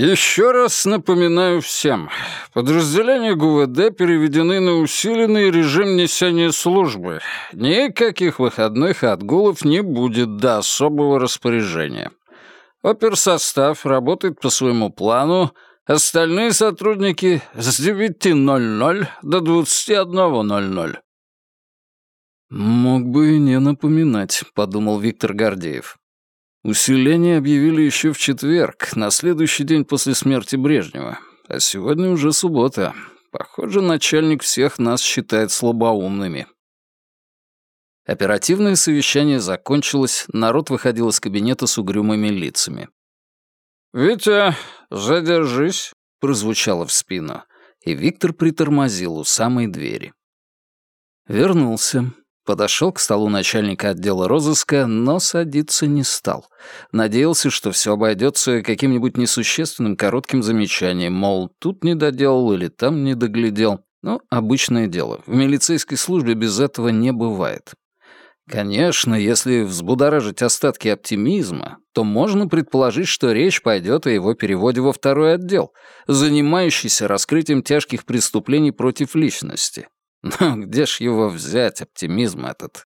Еще раз напоминаю всем, подразделения ГУВД переведены на усиленный режим несения службы. Никаких выходных и отгулов не будет до особого распоряжения. Оперсостав работает по своему плану, остальные сотрудники с 9.00 до 21.00. «Мог бы и не напоминать», — подумал Виктор Гордеев. Усиление объявили еще в четверг, на следующий день после смерти Брежнева. А сегодня уже суббота. Похоже, начальник всех нас считает слабоумными. Оперативное совещание закончилось, народ выходил из кабинета с угрюмыми лицами. «Витя, задержись», — прозвучало в спину, и Виктор притормозил у самой двери. Вернулся, Подошел к столу начальника отдела розыска, но садиться не стал. Надеялся, что все обойдется каким-нибудь несущественным коротким замечанием, мол, тут не доделал или там не доглядел. Ну, обычное дело. В милицейской службе без этого не бывает. Конечно, если взбудоражить остатки оптимизма, то можно предположить, что речь пойдет о его переводе во второй отдел, занимающийся раскрытием тяжких преступлений против личности. Но где ж его взять, оптимизм этот?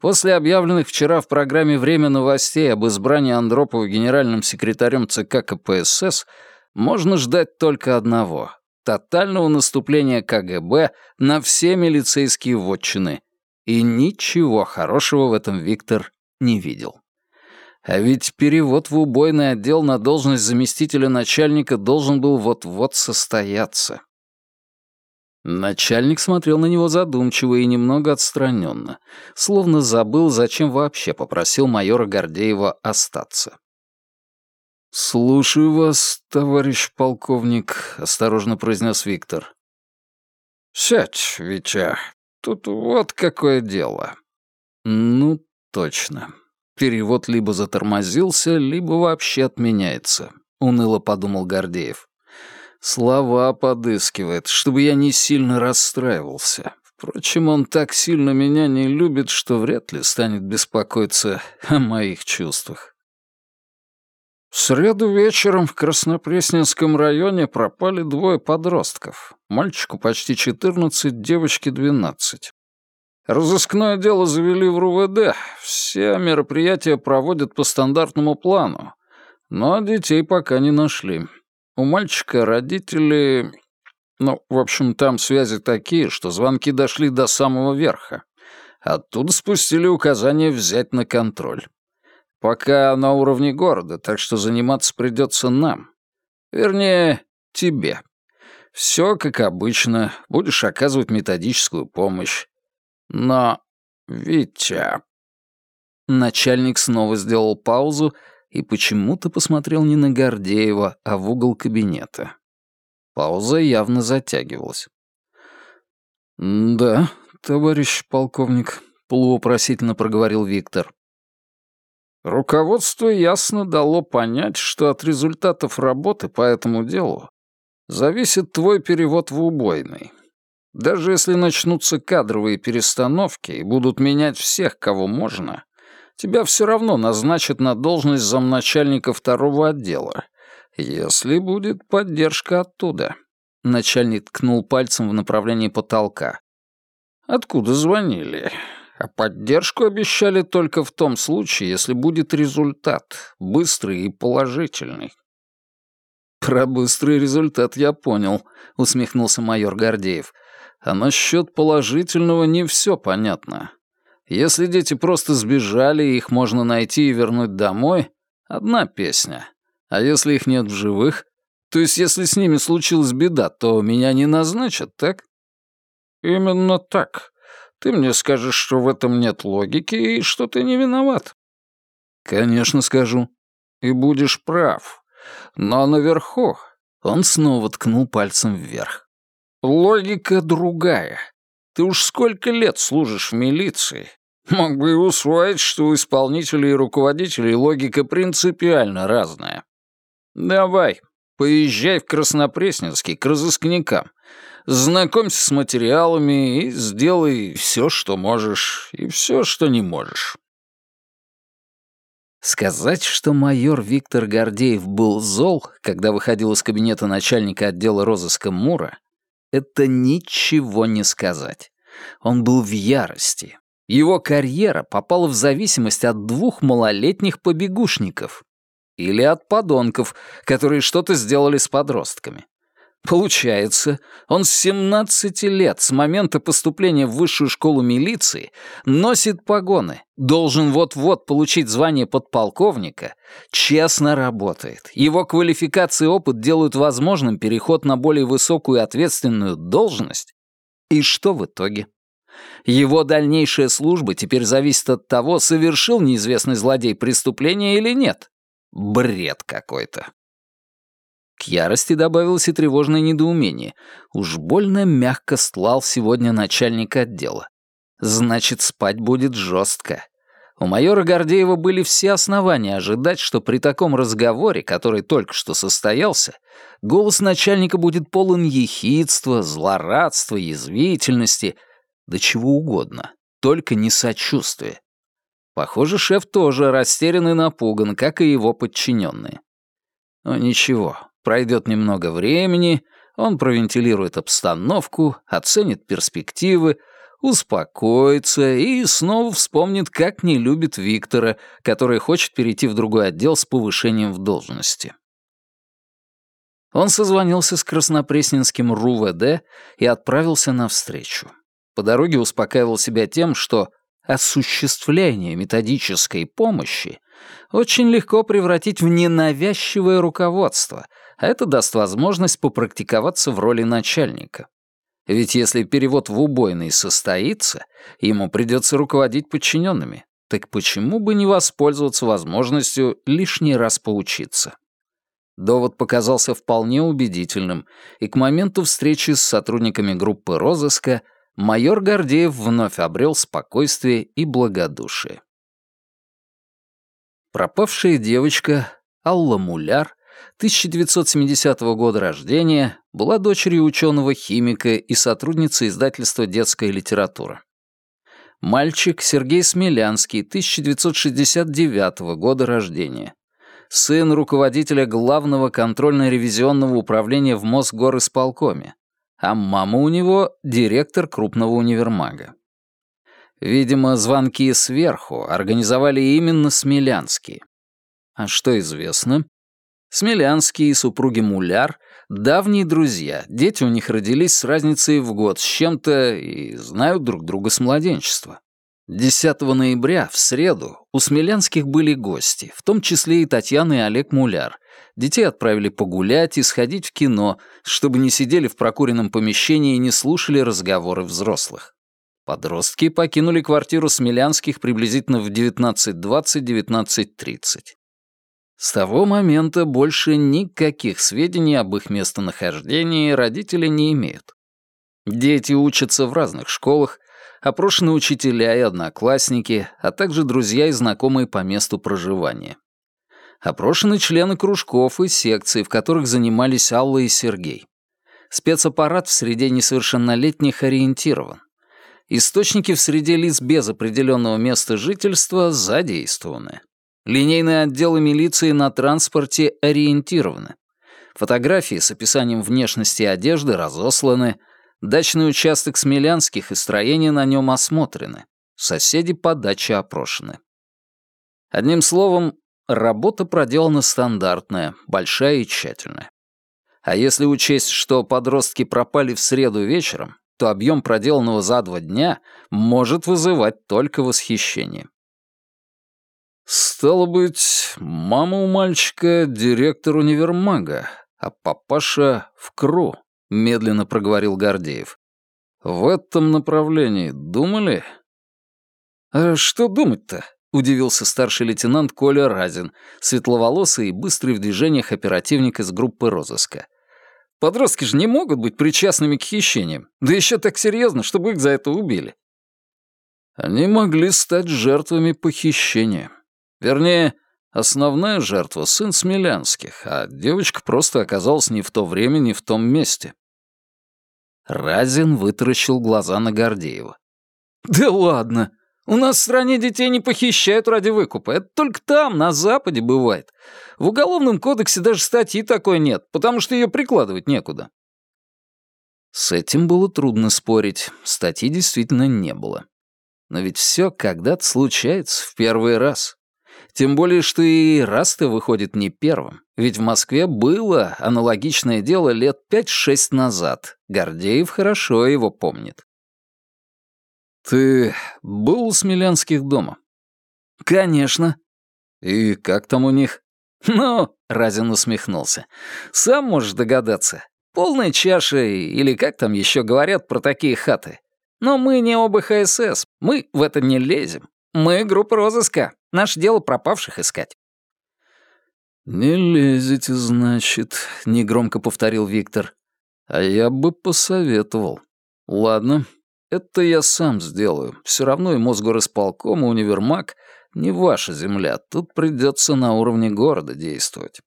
После объявленных вчера в программе «Время новостей» об избрании Андропова генеральным секретарем ЦК КПСС можно ждать только одного — тотального наступления КГБ на все милицейские вотчины. И ничего хорошего в этом Виктор не видел. А ведь перевод в убойный отдел на должность заместителя начальника должен был вот-вот состояться. Начальник смотрел на него задумчиво и немного отстраненно, словно забыл, зачем вообще попросил майора Гордеева остаться. «Слушаю вас, товарищ полковник», — осторожно произнес Виктор. «Сядь, Витя, тут вот какое дело». «Ну, точно. Перевод либо затормозился, либо вообще отменяется», — уныло подумал Гордеев. Слова подыскивает, чтобы я не сильно расстраивался. Впрочем, он так сильно меня не любит, что вряд ли станет беспокоиться о моих чувствах. В среду вечером в Краснопресненском районе пропали двое подростков. Мальчику почти 14, девочке 12. Разыскное дело завели в РУВД. Все мероприятия проводят по стандартному плану. Но детей пока не нашли. У мальчика родители... Ну, в общем, там связи такие, что звонки дошли до самого верха. Оттуда спустили указание взять на контроль. Пока на уровне города, так что заниматься придется нам. Вернее, тебе. Все как обычно, будешь оказывать методическую помощь. Но, Витя... Начальник снова сделал паузу и почему-то посмотрел не на Гордеева, а в угол кабинета. Пауза явно затягивалась. «Да, товарищ полковник», — полувопросительно проговорил Виктор. «Руководство ясно дало понять, что от результатов работы по этому делу зависит твой перевод в убойный. Даже если начнутся кадровые перестановки и будут менять всех, кого можно, тебя все равно назначат на должность замначальника второго отдела, если будет поддержка оттуда». Начальник ткнул пальцем в направлении потолка. «Откуда звонили? А поддержку обещали только в том случае, если будет результат, быстрый и положительный». «Про быстрый результат я понял», — усмехнулся майор Гордеев. «А насчет положительного не все понятно. Если дети просто сбежали, их можно найти и вернуть домой, одна песня. А если их нет в живых, то есть если с ними случилась беда, то меня не назначат, так? Именно так. Ты мне скажешь, что в этом нет логики и что ты не виноват. Конечно, скажу. И будешь прав. Но наверху он снова ткнул пальцем вверх. Логика другая. Ты уж сколько лет служишь в милиции. Мог бы и усвоить, что у исполнителей и руководителей логика принципиально разная. Давай, поезжай в Краснопресненский к разыскникам. Знакомься с материалами и сделай все, что можешь, и все, что не можешь. Сказать, что майор Виктор Гордеев был зол, когда выходил из кабинета начальника отдела розыска Мура, это ничего не сказать. Он был в ярости. Его карьера попала в зависимость от двух малолетних побегушников. Или от подонков, которые что-то сделали с подростками. Получается, он с 17 лет, с момента поступления в высшую школу милиции, носит погоны, должен вот-вот получить звание подполковника, честно работает. Его квалификация и опыт делают возможным переход на более высокую ответственную должность. И что в итоге? Его дальнейшая служба теперь зависит от того, совершил неизвестный злодей преступление или нет. Бред какой-то. К ярости добавилось и тревожное недоумение. Уж больно мягко стлал сегодня начальник отдела. Значит, спать будет жестко. У майора Гордеева были все основания ожидать, что при таком разговоре, который только что состоялся, голос начальника будет полон ехидства, злорадства, язвительности, да чего угодно, только не сочувствия. Похоже, шеф тоже растерян и напуган, как и его подчиненные. Но ничего, Пройдет немного времени, он провентилирует обстановку, оценит перспективы, успокоится и снова вспомнит, как не любит Виктора, который хочет перейти в другой отдел с повышением в должности. Он созвонился с Краснопресненским РУВД и отправился навстречу. По дороге успокаивал себя тем, что осуществление методической помощи очень легко превратить в ненавязчивое руководство, а это даст возможность попрактиковаться в роли начальника. Ведь если перевод в убойный состоится, ему придется руководить подчиненными. Так почему бы не воспользоваться возможностью лишний раз поучиться? Довод показался вполне убедительным, и к моменту встречи с сотрудниками группы розыска майор Гордеев вновь обрел спокойствие и благодушие. Пропавшая девочка Алла Муляр 1970 года рождения, была дочерью ученого-химика и сотрудницы издательства «Детская литература». Мальчик Сергей Смелянский, 1969 года рождения. Сын руководителя главного контрольно-ревизионного управления в Мосгорисполкоме, а мама у него — директор крупного универмага. Видимо, звонки сверху организовали именно Смелянские. А что известно? Смелянский и супруги Муляр — давние друзья, дети у них родились с разницей в год с чем-то и знают друг друга с младенчества. 10 ноября, в среду, у Смелянских были гости, в том числе и Татьяна и Олег Муляр. Детей отправили погулять и сходить в кино, чтобы не сидели в прокуренном помещении и не слушали разговоры взрослых. Подростки покинули квартиру Смелянских приблизительно в 19.20-19.30. С того момента больше никаких сведений об их местонахождении родители не имеют. Дети учатся в разных школах, опрошены учителя и одноклассники, а также друзья и знакомые по месту проживания. Опрошены члены кружков и секций, в которых занимались Алла и Сергей. Спецаппарат в среде несовершеннолетних ориентирован. Источники в среде лиц без определенного места жительства задействованы. Линейные отделы милиции на транспорте ориентированы. Фотографии с описанием внешности и одежды разосланы. Дачный участок Смелянских и строения на нем осмотрены. Соседи по даче опрошены. Одним словом, работа проделана стандартная, большая и тщательная. А если учесть, что подростки пропали в среду вечером, то объем проделанного за два дня может вызывать только восхищение. «Стало быть, мама у мальчика — директор универмага, а папаша — в КРУ», — медленно проговорил Гордеев. «В этом направлении думали?» «А что думать-то?» — удивился старший лейтенант Коля Разин, светловолосый и быстрый в движениях оперативник из группы розыска. «Подростки же не могут быть причастными к хищениям, да еще так серьезно, чтобы их за это убили». «Они могли стать жертвами похищения», Вернее, основная жертва — сын Смелянских, а девочка просто оказалась не в то время, не в том месте. Разин вытаращил глаза на Гордеева. «Да ладно! У нас в стране детей не похищают ради выкупа. Это только там, на Западе, бывает. В Уголовном кодексе даже статьи такой нет, потому что ее прикладывать некуда». С этим было трудно спорить, статьи действительно не было. Но ведь все когда-то случается в первый раз. Тем более, что и раз-то выходит не первым. Ведь в Москве было аналогичное дело лет 5-6 назад. Гордеев хорошо его помнит. «Ты был у Смелянских дома?» «Конечно». «И как там у них?» «Ну», — Разин усмехнулся, — «сам можешь догадаться. Полная чаша, или как там еще говорят про такие хаты. Но мы не ОБХСС, мы в это не лезем. Мы группа розыска, наше дело пропавших искать». «Не лезете, значит», — негромко повторил Виктор. «А я бы посоветовал. Ладно, это я сам сделаю. Все равно и Мосгорисполком, и универмаг — не ваша земля. Тут придется на уровне города действовать».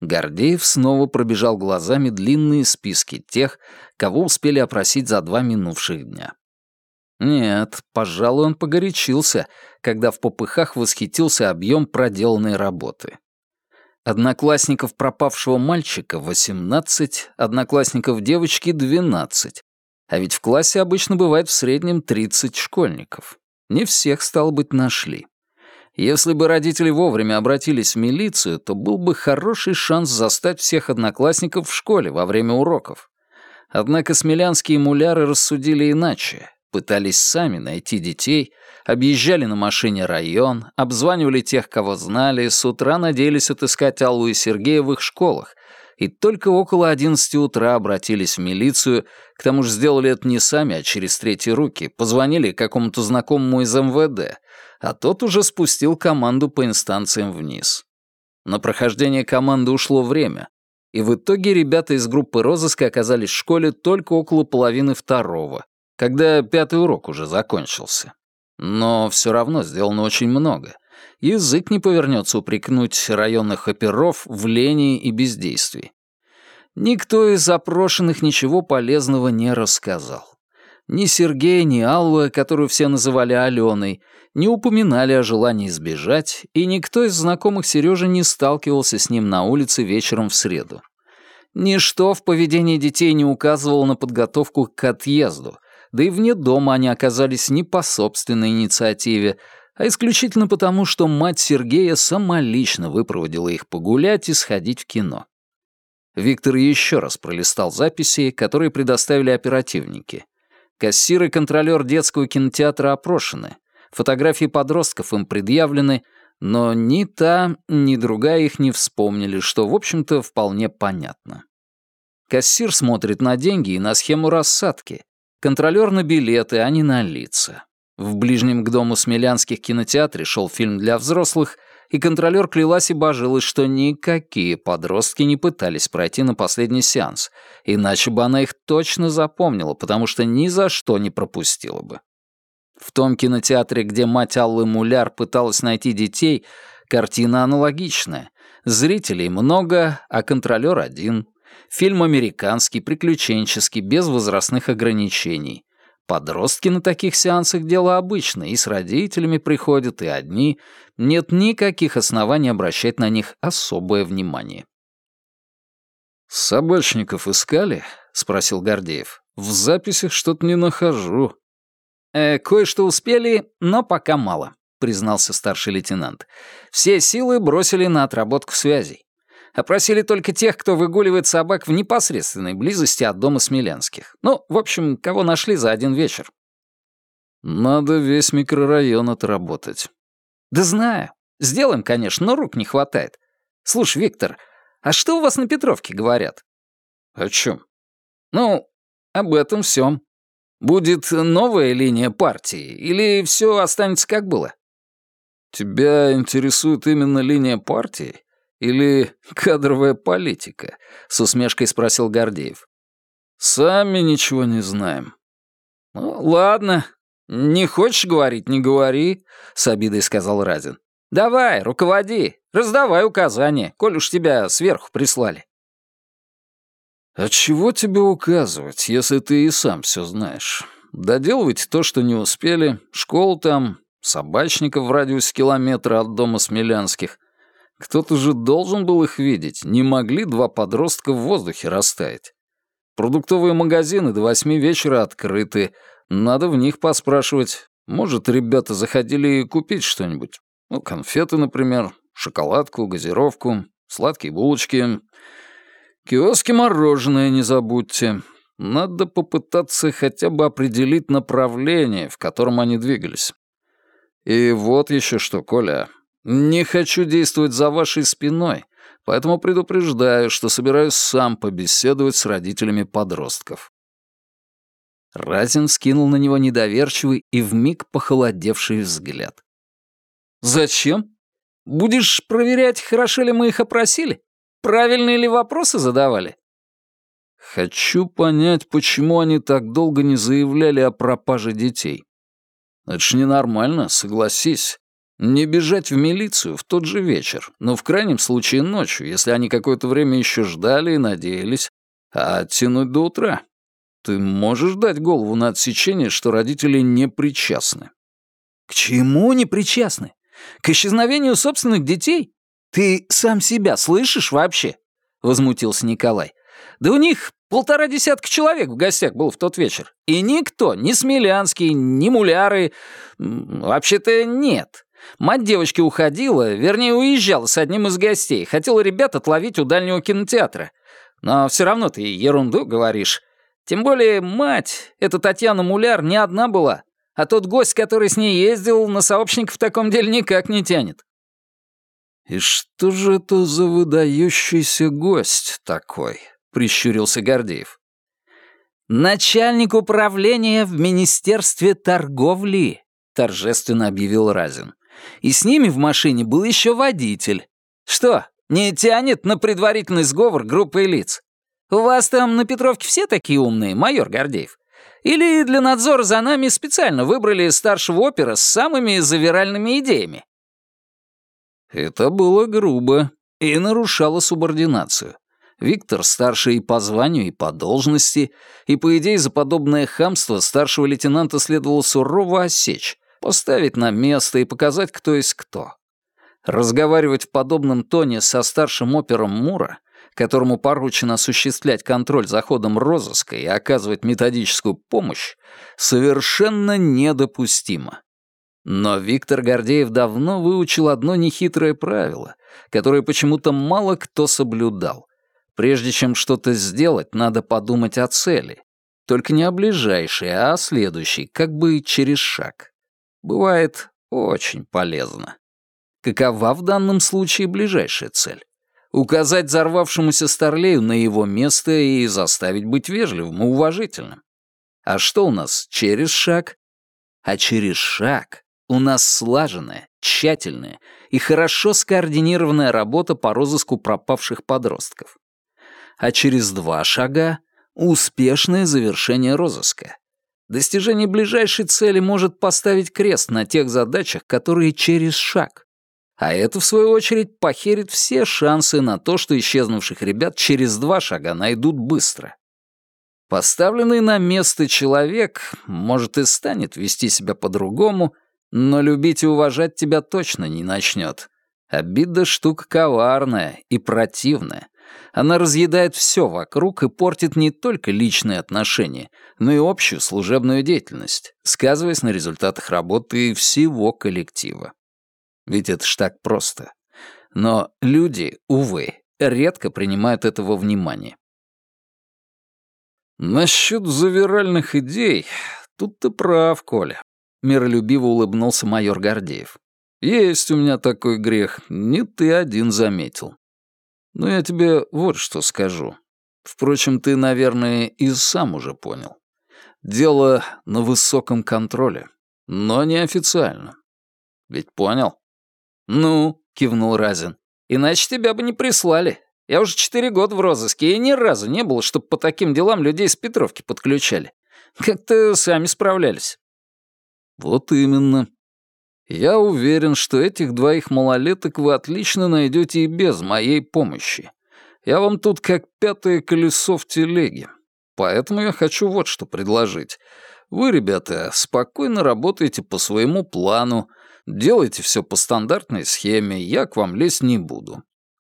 Гордеев снова пробежал глазами длинные списки тех, кого успели опросить за два минувших дня. Нет, пожалуй, он погорячился, когда в попыхах восхитился объем проделанной работы. Одноклассников пропавшего мальчика — 18, одноклассников девочки — 12. А ведь в классе обычно бывает в среднем 30 школьников. Не всех, стало быть, нашли. Если бы родители вовремя обратились в милицию, то был бы хороший шанс застать всех одноклассников в школе во время уроков. Однако смелянские муляры рассудили иначе. Пытались сами найти детей, объезжали на машине район, обзванивали тех, кого знали, с утра надеялись отыскать Аллу и Сергея в их школах, и только около одиннадцати утра обратились в милицию, к тому же сделали это не сами, а через третьи руки, позвонили какому-то знакомому из МВД, а тот уже спустил команду по инстанциям вниз. На прохождение команды ушло время, и в итоге ребята из группы розыска оказались в школе только около половины второго, когда пятый урок уже закончился. Но все равно сделано очень много — язык не повернется упрекнуть районных оперов в лени и бездействии. Никто из запрошенных ничего полезного не рассказал. Ни Сергей, ни Алла, которую все называли Аленой, не упоминали о желании сбежать, и никто из знакомых Сережи не сталкивался с ним на улице вечером в среду. Ничто в поведении детей не указывало на подготовку к отъезду, да и вне дома они оказались не по собственной инициативе, а исключительно потому, что мать Сергея самолично выпроводила их погулять и сходить в кино. Виктор еще раз пролистал записи, которые предоставили оперативники. Кассир и контролер детского кинотеатра опрошены, фотографии подростков им предъявлены, но ни та, ни другая их не вспомнили, что, в общем-то, вполне понятно. Кассир смотрит на деньги и на схему рассадки, контролер на билеты, а не на лица. В ближнем к дому Смелянских кинотеатре шел фильм для взрослых, и контролер клялась и божилась, что никакие подростки не пытались пройти на последний сеанс, иначе бы она их точно запомнила, потому что ни за что не пропустила бы. В том кинотеатре, где мать Аллы Муляр пыталась найти детей, картина аналогичная. Зрителей много, а контролер один. Фильм американский, приключенческий, без возрастных ограничений. Подростки на таких сеансах дело обычное, и с родителями приходят, и одни. Нет никаких оснований обращать на них особое внимание. «Собачников искали?» — спросил Гордеев. «В записях что-то не нахожу». «Э, «Кое-что успели, но пока мало», — признался старший лейтенант. «Все силы бросили на отработку связей. Опросили только тех, кто выгуливает собак в непосредственной близости от дома Смеленских. Ну, в общем, кого нашли за один вечер. Надо весь микрорайон отработать. Да знаю. Сделаем, конечно, но рук не хватает. Слушай, Виктор, а что у вас на Петровке говорят? О чем? Ну, об этом всем. Будет новая линия партии или все останется как было? Тебя интересует именно линия партии? Или кадровая политика?» — с усмешкой спросил Гордеев. «Сами ничего не знаем». «Ну, ладно. Не хочешь говорить, не говори», — с обидой сказал Разин. «Давай, руководи, раздавай указания, коль уж тебя сверху прислали». «А чего тебе указывать, если ты и сам все знаешь? доделывайте то, что не успели, школу там, собачников в радиусе километра от дома Смелянских. Кто-то же должен был их видеть, не могли два подростка в воздухе растаять. Продуктовые магазины до восьми вечера открыты, надо в них поспрашивать. Может, ребята заходили купить что-нибудь. Ну, конфеты, например, шоколадку, газировку, сладкие булочки. Киоски мороженое не забудьте. Надо попытаться хотя бы определить направление, в котором они двигались. И вот еще что, Коля. Не хочу действовать за вашей спиной, поэтому предупреждаю, что собираюсь сам побеседовать с родителями подростков. Разин скинул на него недоверчивый и вмиг похолодевший взгляд. «Зачем? Будешь проверять, хорошо ли мы их опросили? Правильные ли вопросы задавали?» Хочу понять, почему они так долго не заявляли о пропаже детей. Это ж ненормально, согласись. Не бежать в милицию в тот же вечер, но в крайнем случае ночью, если они какое-то время еще ждали и надеялись, а оттянуть до утра. Ты можешь дать голову на отсечение, что родители не причастны. К чему не причастны? К исчезновению собственных детей? Ты сам себя слышишь вообще? Возмутился Николай. Да у них полтора десятка человек в гостях был в тот вечер. И никто, ни Смелянский, ни Муляры... Вообще-то нет. Мать девочки уходила, вернее, уезжала с одним из гостей. Хотела ребят отловить у дальнего кинотеатра. Но все равно ты ерунду говоришь. Тем более мать, эта Татьяна Муляр, не одна была. А тот гость, который с ней ездил, на сообщников в таком деле никак не тянет. «И что же это за выдающийся гость такой?» — прищурился Гордеев. «Начальник управления в Министерстве торговли», — торжественно объявил Разин. «И с ними в машине был еще водитель. Что, не тянет на предварительный сговор группы лиц? У вас там на Петровке все такие умные, майор Гордеев? Или для надзора за нами специально выбрали старшего опера с самыми завиральными идеями?» Это было грубо и нарушало субординацию. Виктор старше и по званию, и по должности, и, по идее, за подобное хамство старшего лейтенанта следовало сурово осечь, поставить на место и показать, кто есть кто. Разговаривать в подобном тоне со старшим опером Мура, которому поручено осуществлять контроль за ходом розыска и оказывать методическую помощь, совершенно недопустимо. Но Виктор Гордеев давно выучил одно нехитрое правило, которое почему-то мало кто соблюдал. Прежде чем что-то сделать, надо подумать о цели. Только не о ближайшей, а о следующей, как бы через шаг. Бывает очень полезно. Какова в данном случае ближайшая цель? Указать взорвавшемуся Старлею на его место и заставить быть вежливым и уважительным. А что у нас через шаг? А через шаг у нас слаженная, тщательная и хорошо скоординированная работа по розыску пропавших подростков а через два шага — успешное завершение розыска. Достижение ближайшей цели может поставить крест на тех задачах, которые через шаг. А это, в свою очередь, похерит все шансы на то, что исчезнувших ребят через два шага найдут быстро. Поставленный на место человек, может, и станет вести себя по-другому, но любить и уважать тебя точно не начнет. Обида штука коварная и противная, она разъедает все вокруг и портит не только личные отношения, но и общую служебную деятельность, сказываясь на результатах работы всего коллектива. Ведь это ж так просто. Но люди, увы, редко принимают этого внимания. «Насчет завиральных идей, тут ты прав, Коля», — миролюбиво улыбнулся майор Гордеев. «Есть у меня такой грех, не ты один заметил. Но я тебе вот что скажу. Впрочем, ты, наверное, и сам уже понял. Дело на высоком контроле, но неофициально. Ведь понял? Ну, кивнул Разин. Иначе тебя бы не прислали. Я уже четыре года в розыске, и ни разу не было, чтобы по таким делам людей с Петровки подключали. Как-то сами справлялись. Вот именно. Я уверен, что этих двоих малолеток вы отлично найдете и без моей помощи. Я вам тут как пятое колесо в телеге. Поэтому я хочу вот что предложить. Вы, ребята, спокойно работаете по своему плану, делайте все по стандартной схеме, я к вам лезть не буду.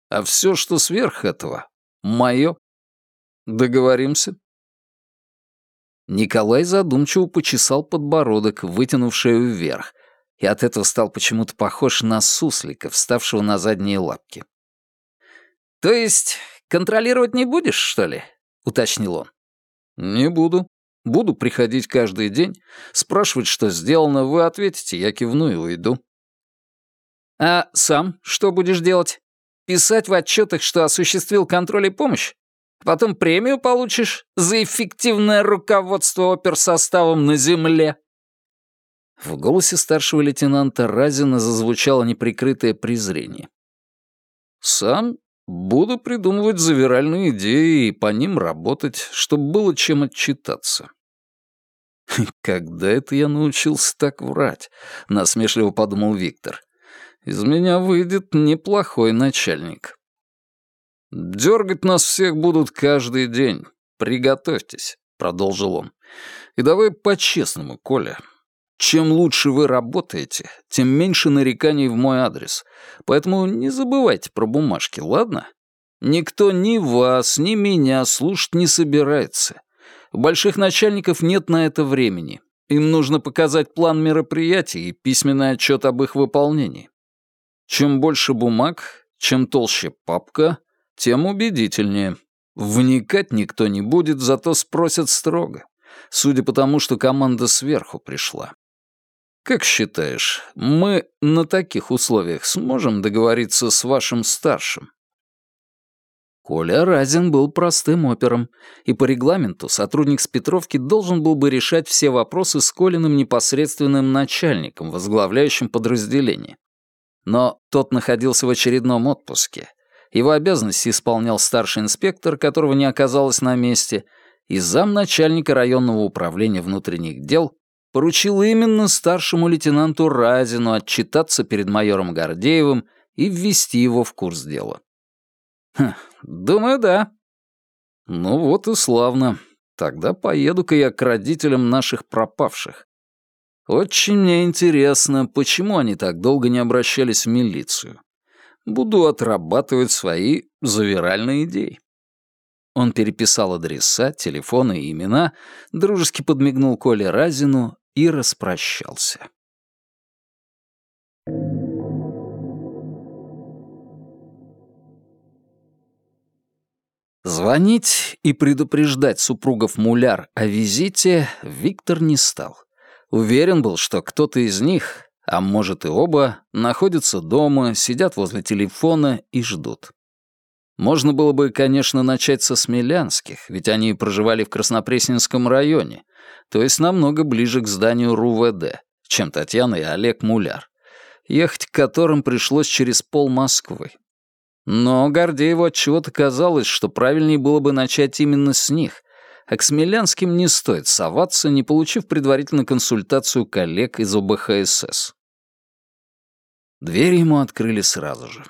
А все, что сверх этого, мое. Договоримся?» Николай задумчиво почесал подбородок, вытянув шею вверх, и от этого стал почему-то похож на суслика, вставшего на задние лапки. «То есть контролировать не будешь, что ли?» — уточнил он. «Не буду. Буду приходить каждый день, спрашивать, что сделано, вы ответите, я кивну и уйду». «А сам что будешь делать? Писать в отчетах, что осуществил контроль и помощь? Потом премию получишь за эффективное руководство оперсоставом на земле». В голосе старшего лейтенанта Разина зазвучало неприкрытое презрение. «Сам буду придумывать завиральные идеи и по ним работать, чтобы было чем отчитаться». «Когда это я научился так врать?» — насмешливо подумал Виктор. «Из меня выйдет неплохой начальник». «Дергать нас всех будут каждый день. Приготовьтесь», — продолжил он. «И давай по-честному, Коля. Чем лучше вы работаете, тем меньше нареканий в мой адрес. Поэтому не забывайте про бумажки, ладно? Никто ни вас, ни меня слушать не собирается. У больших начальников нет на это времени. Им нужно показать план мероприятий и письменный отчет об их выполнении. Чем больше бумаг, чем толще папка — тем убедительнее. Вникать никто не будет, зато спросят строго. Судя по тому, что команда сверху пришла. Как считаешь, мы на таких условиях сможем договориться с вашим старшим? Коля Разин был простым опером, и по регламенту сотрудник с Петровки должен был бы решать все вопросы с Колиным непосредственным начальником, возглавляющим подразделение. Но тот находился в очередном отпуске, его обязанности исполнял старший инспектор, которого не оказалось на месте, и замначальника районного управления внутренних дел поручил именно старшему лейтенанту Разину отчитаться перед майором Гордеевым и ввести его в курс дела. Хм, думаю, да. Ну вот и славно. Тогда поеду-ка я к родителям наших пропавших. Очень мне интересно, почему они так долго не обращались в милицию буду отрабатывать свои завиральные идеи. Он переписал адреса, телефоны и имена, дружески подмигнул Коле Разину и распрощался. Звонить и предупреждать супругов Муляр о визите Виктор не стал. Уверен был, что кто-то из них, а может и оба, находятся дома, сидят возле телефона и ждут. Можно было бы, конечно, начать со Смелянских, ведь они проживали в Краснопресненском районе, то есть намного ближе к зданию РУВД, чем Татьяна и Олег Муляр, ехать к которым пришлось через пол Москвы. Но Гордееву отчего-то казалось, что правильнее было бы начать именно с них, а к Смелянским не стоит соваться, не получив предварительно консультацию коллег из ОБХСС. Дверь ему открыли сразу же.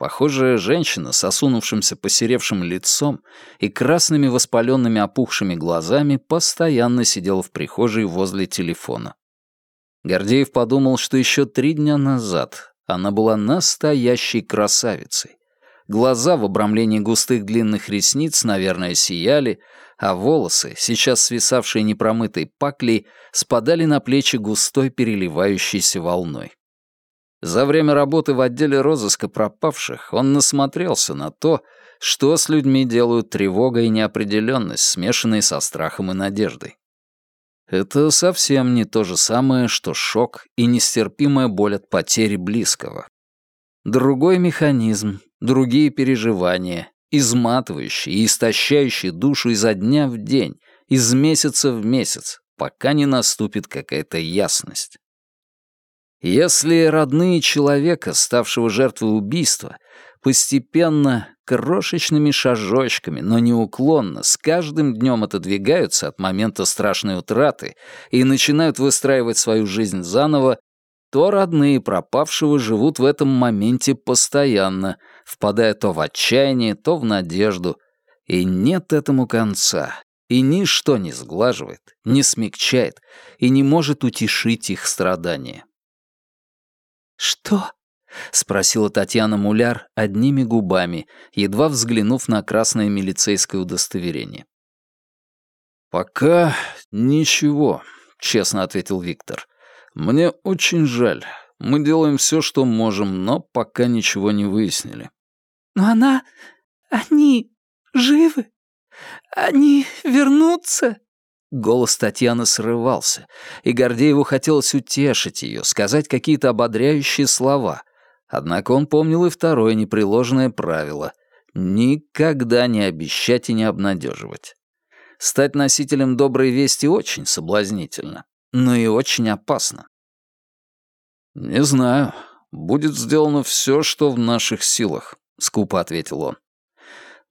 Похожая женщина с осунувшимся посеревшим лицом и красными воспаленными опухшими глазами постоянно сидела в прихожей возле телефона. Гордеев подумал, что еще три дня назад она была настоящей красавицей. Глаза в обрамлении густых длинных ресниц, наверное, сияли, а волосы, сейчас свисавшие непромытой паклей, спадали на плечи густой переливающейся волной. За время работы в отделе розыска пропавших он насмотрелся на то, что с людьми делают тревога и неопределенность, смешанные со страхом и надеждой. Это совсем не то же самое, что шок и нестерпимая боль от потери близкого. Другой механизм, другие переживания, изматывающие и истощающие душу изо дня в день, из месяца в месяц, пока не наступит какая-то ясность. Если родные человека, ставшего жертвой убийства, постепенно, крошечными шажочками, но неуклонно, с каждым днем отодвигаются от момента страшной утраты и начинают выстраивать свою жизнь заново, то родные пропавшего живут в этом моменте постоянно, впадая то в отчаяние, то в надежду. И нет этому конца. И ничто не сглаживает, не смягчает и не может утешить их страдания. «Что?» — спросила Татьяна Муляр одними губами, едва взглянув на красное милицейское удостоверение. «Пока ничего», — честно ответил Виктор. «Мне очень жаль. Мы делаем все, что можем, но пока ничего не выяснили». «Но она... они живы? Они вернутся?» Голос Татьяны срывался, и Гордееву хотелось утешить ее, сказать какие-то ободряющие слова. Однако он помнил и второе непреложное правило — никогда не обещать и не обнадеживать. Стать носителем доброй вести очень соблазнительно, но и очень опасно. «Не знаю. Будет сделано все, что в наших силах», — скупо ответил он.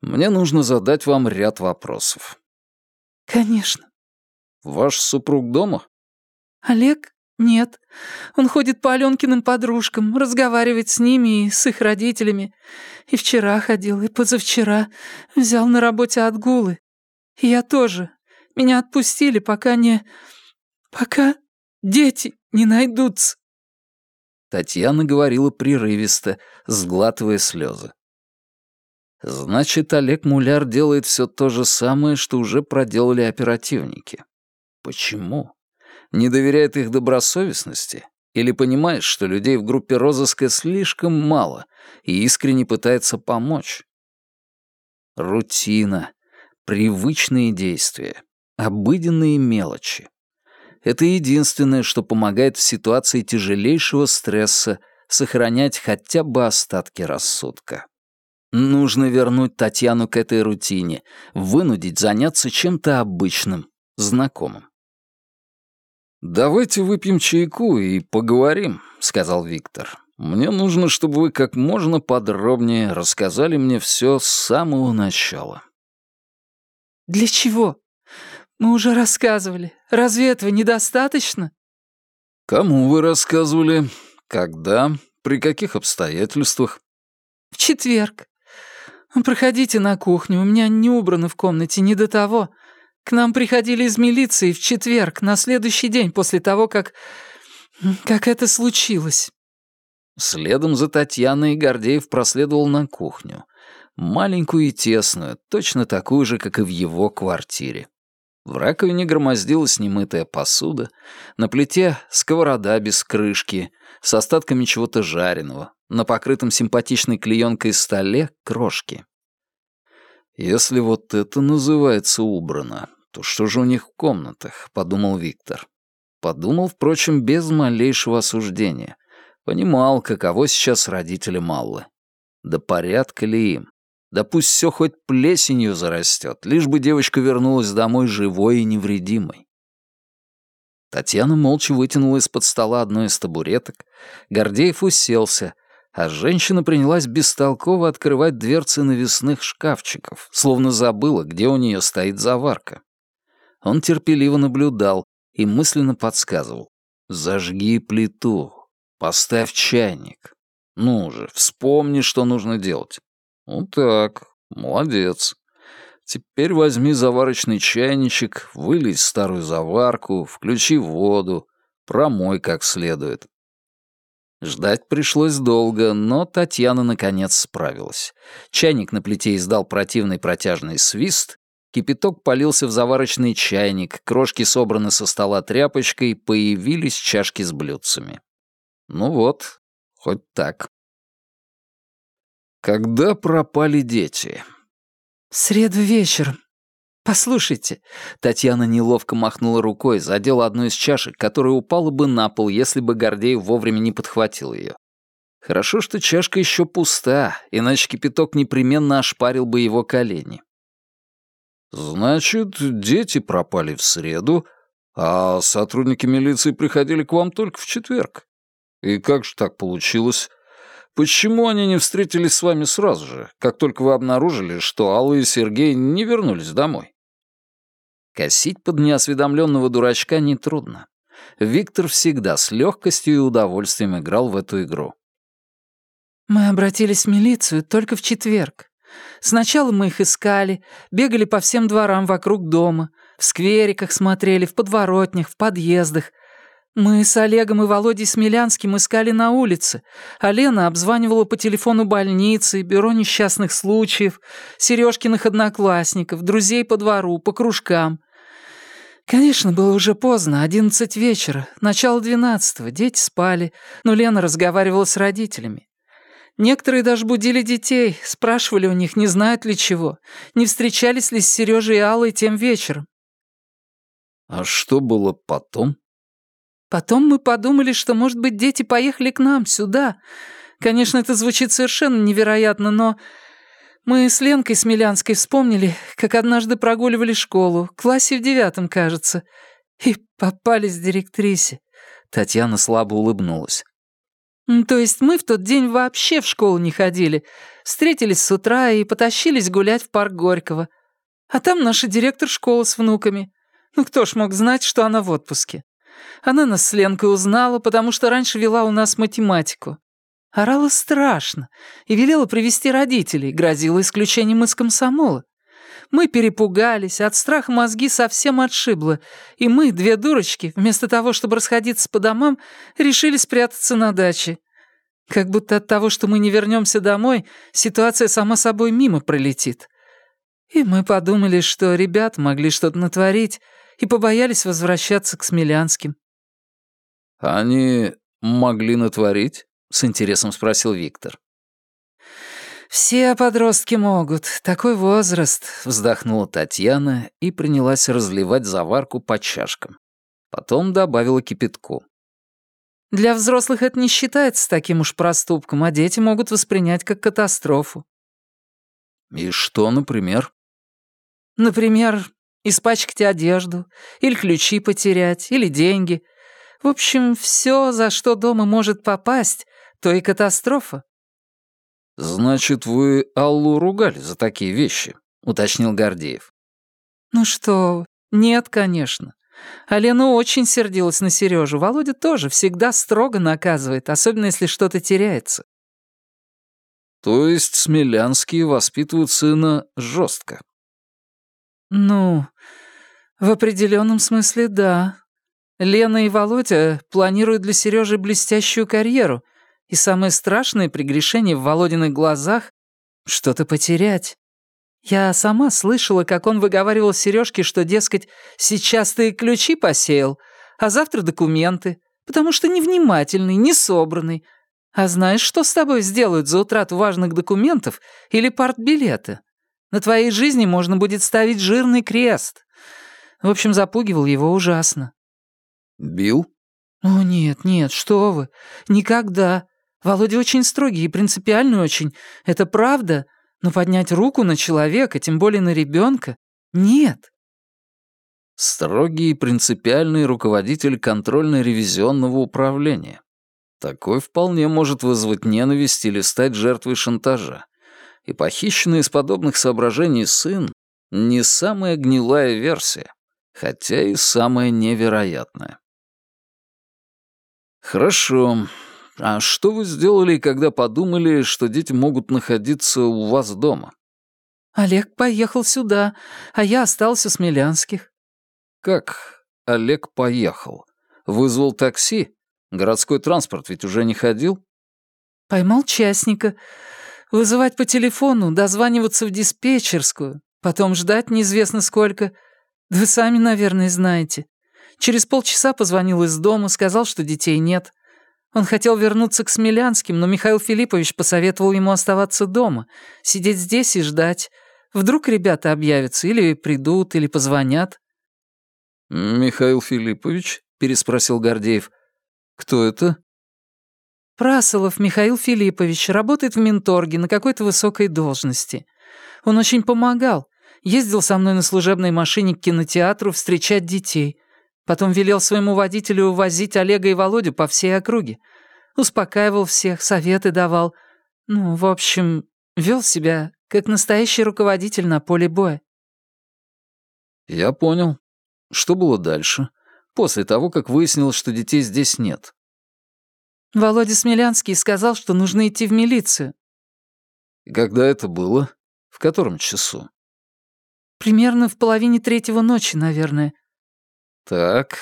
«Мне нужно задать вам ряд вопросов». «Конечно». «Ваш супруг дома?» «Олег? Нет. Он ходит по Аленкиным подружкам, разговаривает с ними и с их родителями. И вчера ходил, и позавчера. Взял на работе отгулы. И я тоже. Меня отпустили, пока не... пока дети не найдутся». Татьяна говорила прерывисто, сглатывая слезы. Значит, Олег Муляр делает все то же самое, что уже проделали оперативники. Почему? Не доверяет их добросовестности? Или понимает, что людей в группе розыска слишком мало и искренне пытается помочь? Рутина, привычные действия, обыденные мелочи. Это единственное, что помогает в ситуации тяжелейшего стресса сохранять хотя бы остатки рассудка. Нужно вернуть Татьяну к этой рутине, вынудить заняться чем-то обычным, знакомым. «Давайте выпьем чайку и поговорим», — сказал Виктор. «Мне нужно, чтобы вы как можно подробнее рассказали мне все с самого начала». «Для чего?» «Мы уже рассказывали. Разве этого недостаточно?» «Кому вы рассказывали? Когда? При каких обстоятельствах?» «В четверг. Проходите на кухню, у меня не убрано в комнате, не до того. К нам приходили из милиции в четверг, на следующий день после того, как... как это случилось». Следом за Татьяной Гордеев проследовал на кухню. Маленькую и тесную, точно такую же, как и в его квартире. В раковине громоздилась немытая посуда, на плите сковорода без крышки, с остатками чего-то жареного, на покрытом симпатичной клеенкой столе крошки. «Если вот это называется убрано, то что же у них в комнатах?» — подумал Виктор. Подумал, впрочем, без малейшего осуждения. Понимал, каково сейчас родителям Маллы. Да порядка ли им? Да пусть все хоть плесенью зарастет, лишь бы девочка вернулась домой живой и невредимой. Татьяна молча вытянула из-под стола одну из табуреток, Гордеев уселся, а женщина принялась бестолково открывать дверцы навесных шкафчиков, словно забыла, где у нее стоит заварка. Он терпеливо наблюдал и мысленно подсказывал. «Зажги плиту, поставь чайник. Ну же, вспомни, что нужно делать. «Ну так, молодец. Теперь возьми заварочный чайничек, вылей старую заварку, включи воду, промой как следует». Ждать пришлось долго, но Татьяна наконец справилась. Чайник на плите издал противный протяжный свист, кипяток полился в заварочный чайник, крошки собраны со стола тряпочкой, появились чашки с блюдцами. Ну вот, хоть так. Когда пропали дети? В среду вечером. Послушайте. Татьяна неловко махнула рукой, задела одну из чашек, которая упала бы на пол, если бы Гордеев вовремя не подхватил ее. Хорошо, что чашка еще пуста, иначе кипяток непременно ошпарил бы его колени. «Значит, дети пропали в среду, а сотрудники милиции приходили к вам только в четверг. И как же так получилось? Почему они не встретились с вами сразу же, как только вы обнаружили, что Алла и Сергей не вернулись домой? Косить под неосведомленного дурачка нетрудно. Виктор всегда с легкостью и удовольствием играл в эту игру. «Мы обратились в милицию только в четверг. Сначала мы их искали, бегали по всем дворам вокруг дома, в сквериках смотрели, в подворотнях, в подъездах. Мы с Олегом и Володей Смелянским искали на улице, а Лена обзванивала по телефону больницы, бюро несчастных случаев, Сережкиных одноклассников, друзей по двору, по кружкам. Конечно, было уже поздно, одиннадцать вечера, начало двенадцатого, дети спали, но Лена разговаривала с родителями. Некоторые даже будили детей, спрашивали у них, не знают ли чего, не встречались ли с Сережей и Аллой тем вечером. А что было потом? Потом мы подумали, что, может быть, дети поехали к нам, сюда. Конечно, это звучит совершенно невероятно, но мы с Ленкой Смелянской вспомнили, как однажды прогуливали школу, в классе в девятом, кажется, и попались директрисе. Татьяна слабо улыбнулась. То есть мы в тот день вообще в школу не ходили, встретились с утра и потащились гулять в парк Горького. А там наша директор школы с внуками. Ну кто ж мог знать, что она в отпуске? Она нас с Ленкой узнала, потому что раньше вела у нас математику. Орала страшно и велела привести родителей, грозила исключением из комсомола. Мы перепугались, от страха мозги совсем отшибло, и мы, две дурочки, вместо того, чтобы расходиться по домам, решили спрятаться на даче. Как будто от того, что мы не вернемся домой, ситуация сама собой мимо пролетит. И мы подумали, что ребят могли что-то натворить, и побоялись возвращаться к Смелянским. «Они могли натворить?» — с интересом спросил Виктор. «Все подростки могут. Такой возраст», — вздохнула Татьяна и принялась разливать заварку по чашкам. Потом добавила кипятку. «Для взрослых это не считается таким уж проступком, а дети могут воспринять как катастрофу». «И что, например?» «Например, испачкать одежду, или ключи потерять, или деньги. В общем, все, за что дома может попасть, то и катастрофа». «Значит, вы Аллу ругали за такие вещи?» — уточнил Гордеев. «Ну что, нет, конечно. А Лена очень сердилась на Сережу. Володя тоже всегда строго наказывает, особенно если что-то теряется». «То есть Смелянские воспитывают сына жестко?» «Ну, в определенном смысле, да. Лена и Володя планируют для Сережи блестящую карьеру, и самое страшное прегрешение в Володиных глазах — что-то потерять. Я сама слышала, как он выговаривал Сережке, что, дескать, сейчас ты ключи посеял, а завтра документы, потому что невнимательный, несобранный. А знаешь, что с тобой сделают за утрату важных документов или партбилета? На твоей жизни можно будет ставить жирный крест. В общем, запугивал его ужасно. «Бил?» «О, нет, нет, что вы. Никогда. Володя очень строгий и принципиальный очень. Это правда. Но поднять руку на человека, тем более на ребенка, нет». Строгий и принципиальный руководитель контрольно-ревизионного управления. Такой вполне может вызвать ненависть или стать жертвой шантажа. И похищенный из подобных соображений сын — не самая гнилая версия, хотя и самая невероятная. «Хорошо. А что вы сделали, когда подумали, что дети могут находиться у вас дома?» «Олег поехал сюда, а я остался с Милянских». «Как Олег поехал? Вызвал такси? Городской транспорт ведь уже не ходил?» «Поймал частника. Вызывать по телефону, дозваниваться в диспетчерскую, потом ждать неизвестно сколько. Вы сами, наверное, знаете. Через полчаса позвонил из дома, сказал, что детей нет. Он хотел вернуться к Смелянским, но Михаил Филиппович посоветовал ему оставаться дома, сидеть здесь и ждать. Вдруг ребята объявятся, или придут, или позвонят. «Михаил Филиппович?» — переспросил Гордеев. «Кто это?» «Прасолов Михаил Филиппович, работает в Минторге на какой-то высокой должности. Он очень помогал, ездил со мной на служебной машине к кинотеатру встречать детей». Потом велел своему водителю увозить Олега и Володю по всей округе. Успокаивал всех, советы давал. Ну, в общем, вел себя как настоящий руководитель на поле боя. Я понял. Что было дальше? После того, как выяснилось, что детей здесь нет. Володя Смелянский сказал, что нужно идти в милицию. Когда это было? В котором часу? Примерно в половине третьего ночи, наверное. Так,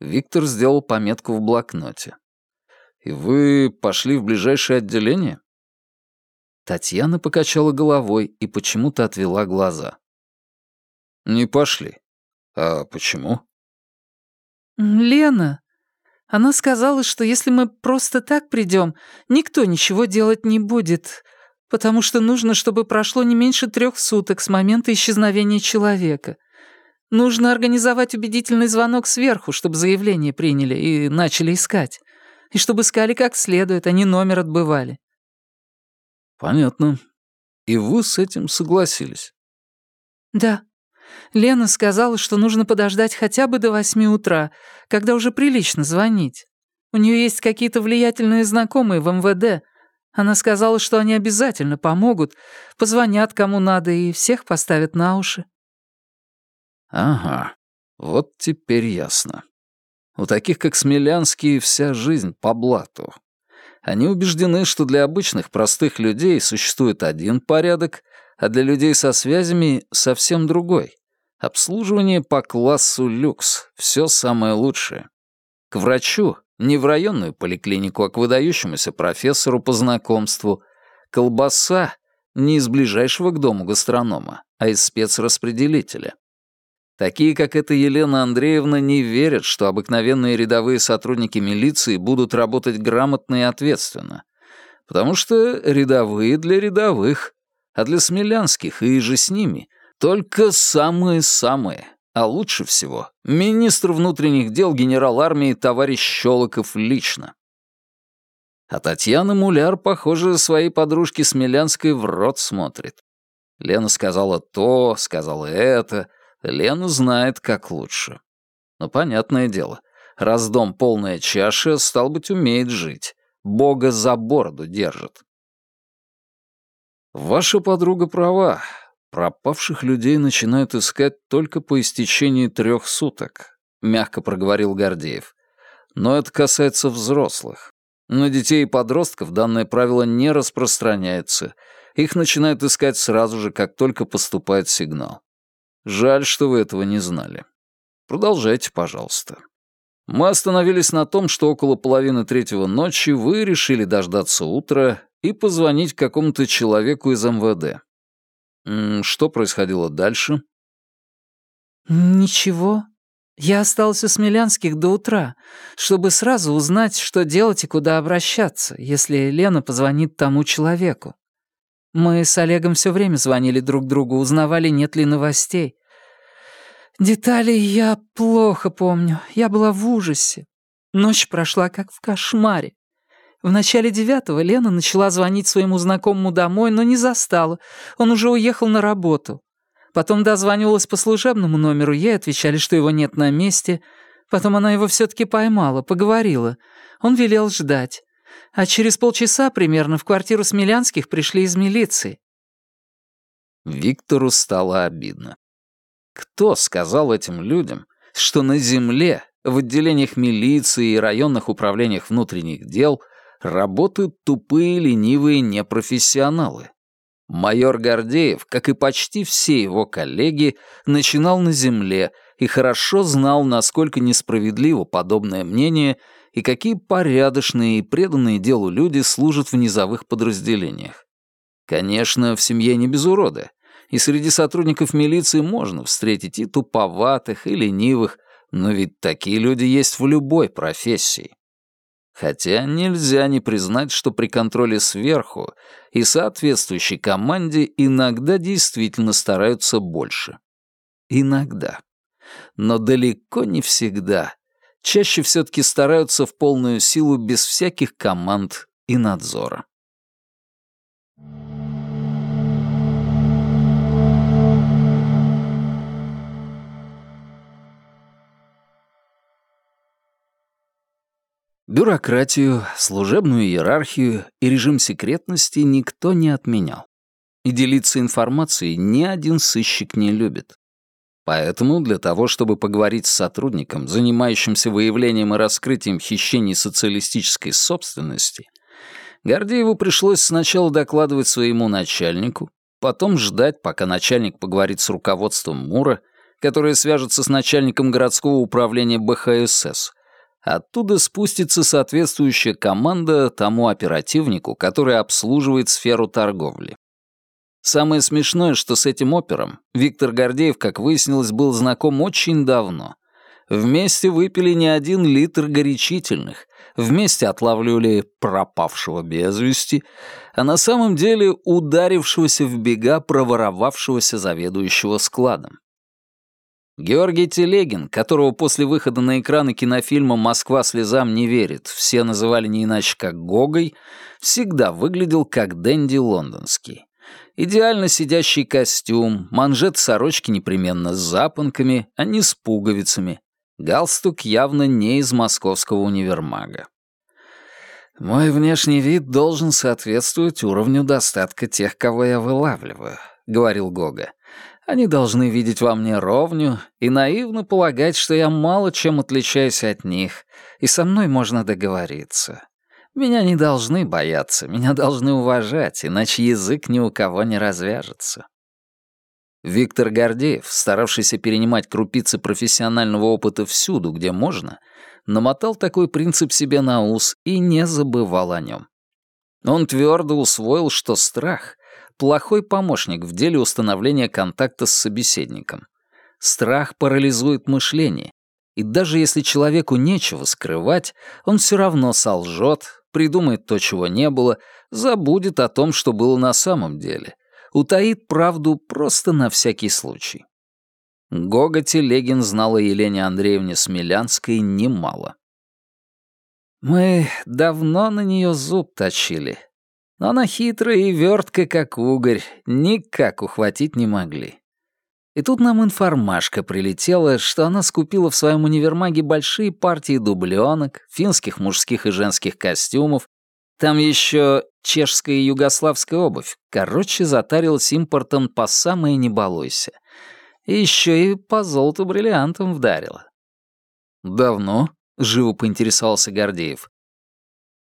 Виктор сделал пометку в блокноте. И вы пошли в ближайшее отделение? Татьяна покачала головой и почему-то отвела глаза. Не пошли. А почему? Лена. Она сказала, что если мы просто так придем, никто ничего делать не будет, потому что нужно, чтобы прошло не меньше трех суток с момента исчезновения человека. Нужно организовать убедительный звонок сверху, чтобы заявление приняли и начали искать. И чтобы искали как следует, а не номер отбывали. Понятно. И вы с этим согласились? Да. Лена сказала, что нужно подождать хотя бы до восьми утра, когда уже прилично звонить. У нее есть какие-то влиятельные знакомые в МВД. Она сказала, что они обязательно помогут, позвонят кому надо и всех поставят на уши. Ага, вот теперь ясно. У таких, как Смелянский, вся жизнь по блату. Они убеждены, что для обычных простых людей существует один порядок, а для людей со связями совсем другой. Обслуживание по классу люкс, все самое лучшее. К врачу, не в районную поликлинику, а к выдающемуся профессору по знакомству. Колбаса не из ближайшего к дому гастронома, а из спецраспределителя. Такие, как эта Елена Андреевна, не верят, что обыкновенные рядовые сотрудники милиции будут работать грамотно и ответственно. Потому что рядовые для рядовых, а для смелянских и же с ними только самые-самые. А лучше всего министр внутренних дел генерал армии товарищ Щелоков лично. А Татьяна Муляр, похоже, своей подружке Смелянской в рот смотрит. Лена сказала то, сказала это — Лена знает, как лучше. Но понятное дело, раз дом полная чаша, стал быть, умеет жить. Бога за бороду держит. Ваша подруга права. Пропавших людей начинают искать только по истечении трех суток, мягко проговорил Гордеев. Но это касается взрослых. На детей и подростков данное правило не распространяется. Их начинают искать сразу же, как только поступает сигнал. Жаль, что вы этого не знали. Продолжайте, пожалуйста. Мы остановились на том, что около половины третьего ночи вы решили дождаться утра и позвонить какому-то человеку из МВД. Что происходило дальше? Ничего. Я остался с Смелянских до утра, чтобы сразу узнать, что делать и куда обращаться, если Лена позвонит тому человеку. Мы с Олегом все время звонили друг другу, узнавали, нет ли новостей. Детали я плохо помню. Я была в ужасе. Ночь прошла как в кошмаре. В начале девятого Лена начала звонить своему знакомому домой, но не застала. Он уже уехал на работу. Потом дозванивалась по служебному номеру, ей отвечали, что его нет на месте. Потом она его все-таки поймала, поговорила. Он велел ждать а через полчаса примерно в квартиру Смелянских пришли из милиции. Виктору стало обидно. Кто сказал этим людям, что на земле, в отделениях милиции и районных управлениях внутренних дел работают тупые, ленивые непрофессионалы? Майор Гордеев, как и почти все его коллеги, начинал на земле и хорошо знал, насколько несправедливо подобное мнение и какие порядочные и преданные делу люди служат в низовых подразделениях. Конечно, в семье не без урода, и среди сотрудников милиции можно встретить и туповатых, и ленивых, но ведь такие люди есть в любой профессии. Хотя нельзя не признать, что при контроле сверху и соответствующей команде иногда действительно стараются больше. Иногда. Но далеко не всегда чаще все-таки стараются в полную силу без всяких команд и надзора. Бюрократию, служебную иерархию и режим секретности никто не отменял. И делиться информацией ни один сыщик не любит. Поэтому для того, чтобы поговорить с сотрудником, занимающимся выявлением и раскрытием хищений социалистической собственности, Гордееву пришлось сначала докладывать своему начальнику, потом ждать, пока начальник поговорит с руководством МУРа, которое свяжется с начальником городского управления БХСС. Оттуда спустится соответствующая команда тому оперативнику, который обслуживает сферу торговли. Самое смешное, что с этим опером Виктор Гордеев, как выяснилось, был знаком очень давно. Вместе выпили не один литр горячительных, вместе отлавливали пропавшего без вести, а на самом деле ударившегося в бега проворовавшегося заведующего складом. Георгий Телегин, которого после выхода на экраны кинофильма «Москва слезам не верит» все называли не иначе как Гогой, всегда выглядел как Дэнди лондонский. Идеально сидящий костюм, манжет сорочки непременно с запонками, а не с пуговицами. Галстук явно не из московского универмага. «Мой внешний вид должен соответствовать уровню достатка тех, кого я вылавливаю», — говорил Гога. «Они должны видеть во мне ровню и наивно полагать, что я мало чем отличаюсь от них, и со мной можно договориться. Меня не должны бояться, меня должны уважать, иначе язык ни у кого не развяжется. Виктор Гордеев, старавшийся перенимать крупицы профессионального опыта всюду, где можно, намотал такой принцип себе на ус и не забывал о нем. Он твердо усвоил, что страх — плохой помощник в деле установления контакта с собеседником. Страх парализует мышление, и даже если человеку нечего скрывать, он все равно солжет, придумает то, чего не было, забудет о том, что было на самом деле, утаит правду просто на всякий случай. Гога Телегин знала Елене Андреевне Смелянской немало. Мы давно на нее зуб точили, но она хитрая и верткая, как угорь, никак ухватить не могли. И тут нам информашка прилетела, что она скупила в своем универмаге большие партии дубленок, финских мужских и женских костюмов, там еще чешская и югославская обувь. Короче, затарилась импортом по самое не балуйся. И еще и по золоту бриллиантам вдарила. «Давно?» — живо поинтересовался Гордеев.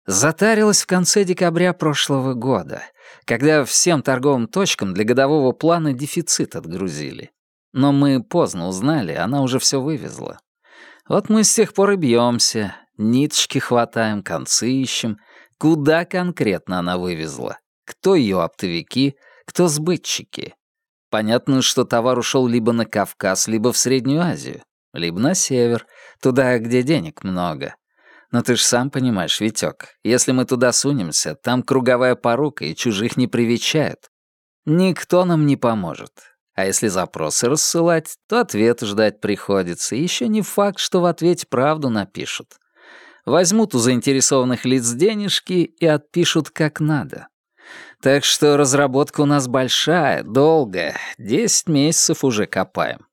Затарилась в конце декабря прошлого года, когда всем торговым точкам для годового плана дефицит отгрузили. Но мы поздно узнали, она уже все вывезла. Вот мы с тех пор и бьемся, ниточки хватаем, концы ищем. Куда конкретно она вывезла? Кто ее оптовики, кто сбытчики? Понятно, что товар ушел либо на Кавказ, либо в Среднюю Азию, либо на север, туда, где денег много. Но ты ж сам понимаешь, Витёк, если мы туда сунемся, там круговая порука и чужих не привечают. Никто нам не поможет. А если запросы рассылать, то ответ ждать приходится, и еще не факт, что в ответе правду напишут. Возьмут у заинтересованных лиц денежки и отпишут как надо. Так что разработка у нас большая, долгая, десять месяцев уже копаем.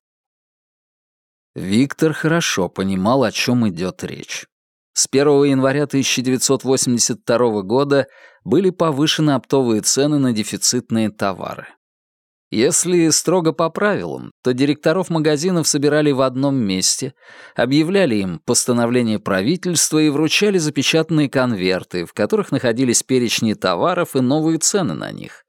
Виктор хорошо понимал, о чем идет речь. С 1 января 1982 года были повышены оптовые цены на дефицитные товары. Если строго по правилам, то директоров магазинов собирали в одном месте, объявляли им постановление правительства и вручали запечатанные конверты, в которых находились перечни товаров и новые цены на них.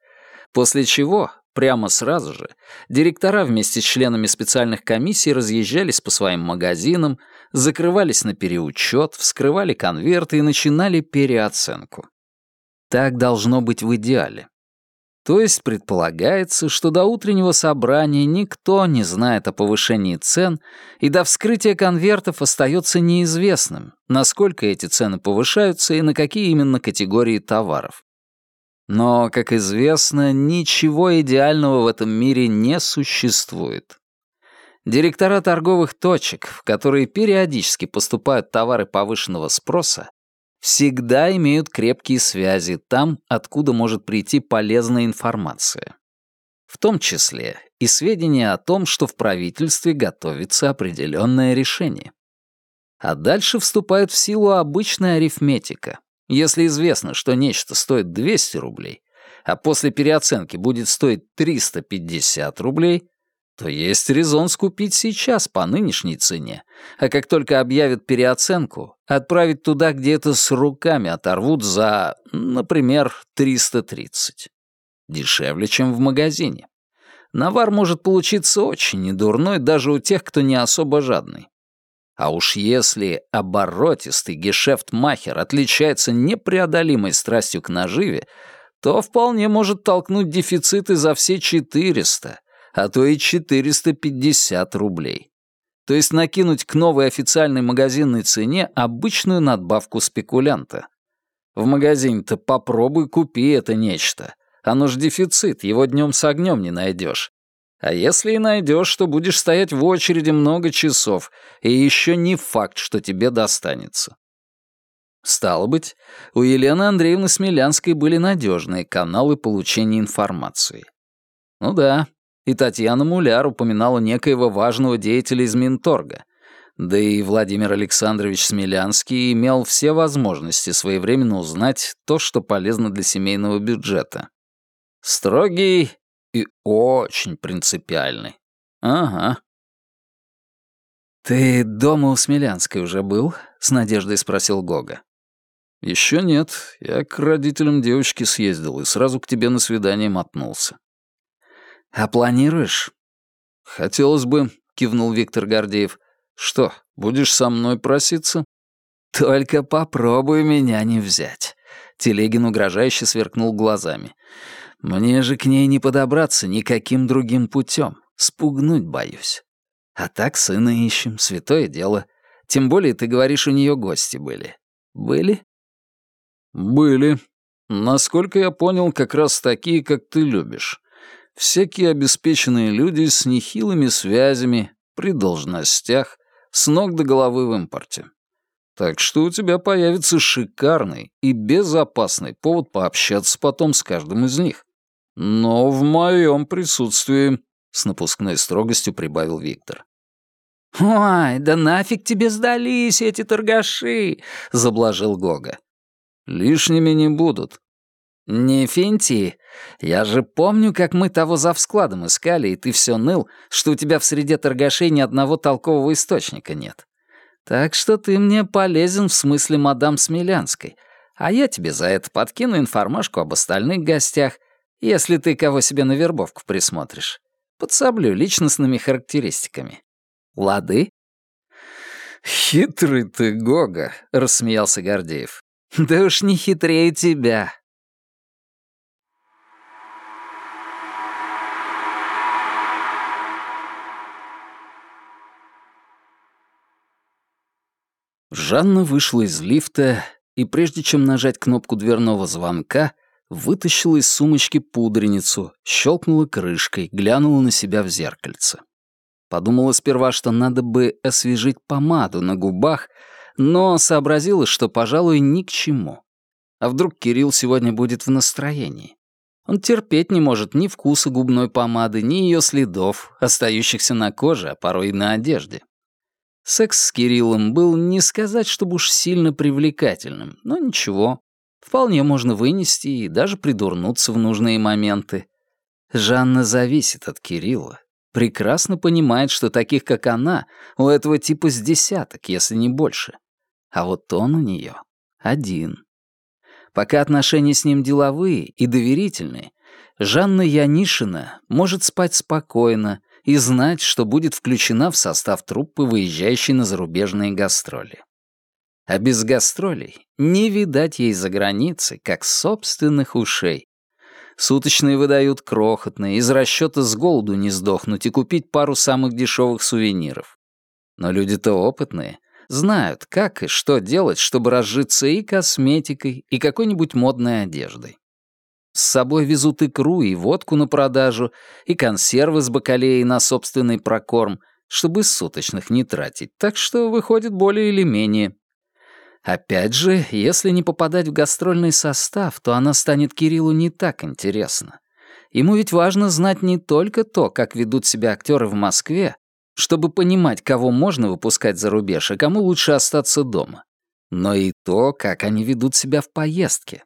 После чего, прямо сразу же, директора вместе с членами специальных комиссий разъезжались по своим магазинам, закрывались на переучет, вскрывали конверты и начинали переоценку. Так должно быть в идеале. То есть предполагается, что до утреннего собрания никто не знает о повышении цен, и до вскрытия конвертов остается неизвестным, насколько эти цены повышаются и на какие именно категории товаров. Но, как известно, ничего идеального в этом мире не существует. Директора торговых точек, в которые периодически поступают товары повышенного спроса, всегда имеют крепкие связи там, откуда может прийти полезная информация. В том числе и сведения о том, что в правительстве готовится определенное решение. А дальше вступает в силу обычная арифметика. Если известно, что нечто стоит 200 рублей, а после переоценки будет стоить 350 рублей, то есть резон скупить сейчас по нынешней цене, а как только объявят переоценку, отправить туда, где это с руками оторвут за, например, 330. дешевле, чем в магазине. Навар может получиться очень недурной даже у тех, кто не особо жадный. А уж если оборотистый гешефт-махер отличается непреодолимой страстью к наживе, то вполне может толкнуть дефициты за все 400, а то и 450 рублей. То есть накинуть к новой официальной магазинной цене обычную надбавку спекулянта. В магазине-то попробуй купи это нечто. Оно ж дефицит, его днем с огнем не найдешь. А если и найдешь, то будешь стоять в очереди много часов, и еще не факт, что тебе достанется. Стало быть, у Елены Андреевны Смелянской были надежные каналы получения информации. Ну да, и Татьяна Муляр упоминала некоего важного деятеля из Минторга. Да и Владимир Александрович Смелянский имел все возможности своевременно узнать то, что полезно для семейного бюджета. Строгий и очень принципиальный. Ага. «Ты дома у Смелянской уже был?» — с надеждой спросил Гога. «Еще нет. Я к родителям девочки съездил и сразу к тебе на свидание мотнулся». «А планируешь?» «Хотелось бы», — кивнул Виктор Гордеев. «Что, будешь со мной проситься?» «Только попробуй меня не взять». Телегин угрожающе сверкнул глазами. «Мне же к ней не подобраться никаким другим путем. Спугнуть боюсь. А так сына ищем, святое дело. Тем более ты говоришь, у нее гости были. Были?» «Были. Насколько я понял, как раз такие, как ты любишь. Всякие обеспеченные люди с нехилыми связями, при должностях, с ног до головы в импорте. Так что у тебя появится шикарный и безопасный повод пообщаться потом с каждым из них. Но в моем присутствии, — с напускной строгостью прибавил Виктор. «Ой, да нафиг тебе сдались эти торгаши!» — заблажил Гога. Лишними не будут. Не финти. Я же помню, как мы того за складом искали, и ты все ныл, что у тебя в среде торгашей ни одного толкового источника нет. Так что ты мне полезен в смысле мадам Смелянской, а я тебе за это подкину информашку об остальных гостях, если ты кого себе на вербовку присмотришь. Подсоблю личностными характеристиками. Лады?» «Хитрый ты, Гога», — рассмеялся Гордеев. Да уж не хитрее тебя. Жанна вышла из лифта и, прежде чем нажать кнопку дверного звонка, вытащила из сумочки пудреницу, щелкнула крышкой, глянула на себя в зеркальце. Подумала сперва, что надо бы освежить помаду на губах, но сообразила, что, пожалуй, ни к чему. А вдруг Кирилл сегодня будет в настроении? Он терпеть не может ни вкуса губной помады, ни ее следов, остающихся на коже, а порой и на одежде. Секс с Кириллом был не сказать, чтобы уж сильно привлекательным, но ничего. Вполне можно вынести и даже придурнуться в нужные моменты. Жанна зависит от Кирилла, прекрасно понимает, что таких, как она, у этого типа с десяток, если не больше. А вот он у нее один. Пока отношения с ним деловые и доверительные, Жанна Янишина может спать спокойно и знать, что будет включена в состав труппы, выезжающей на зарубежные гастроли. А без гастролей не видать ей за границей, как собственных ушей. Суточные выдают крохотные, из расчета с голоду не сдохнуть и купить пару самых дешевых сувениров. Но люди-то опытные, знают, как и что делать, чтобы разжиться и косметикой, и какой-нибудь модной одеждой. С собой везут икру и водку на продажу, и консервы с бакалеей на собственный прокорм, чтобы суточных не тратить, так что выходит более или менее. Опять же, если не попадать в гастрольный состав, то она станет Кириллу не так интересна. Ему ведь важно знать не только то, как ведут себя актеры в Москве, чтобы понимать, кого можно выпускать за рубеж, а кому лучше остаться дома. Но и то, как они ведут себя в поездке.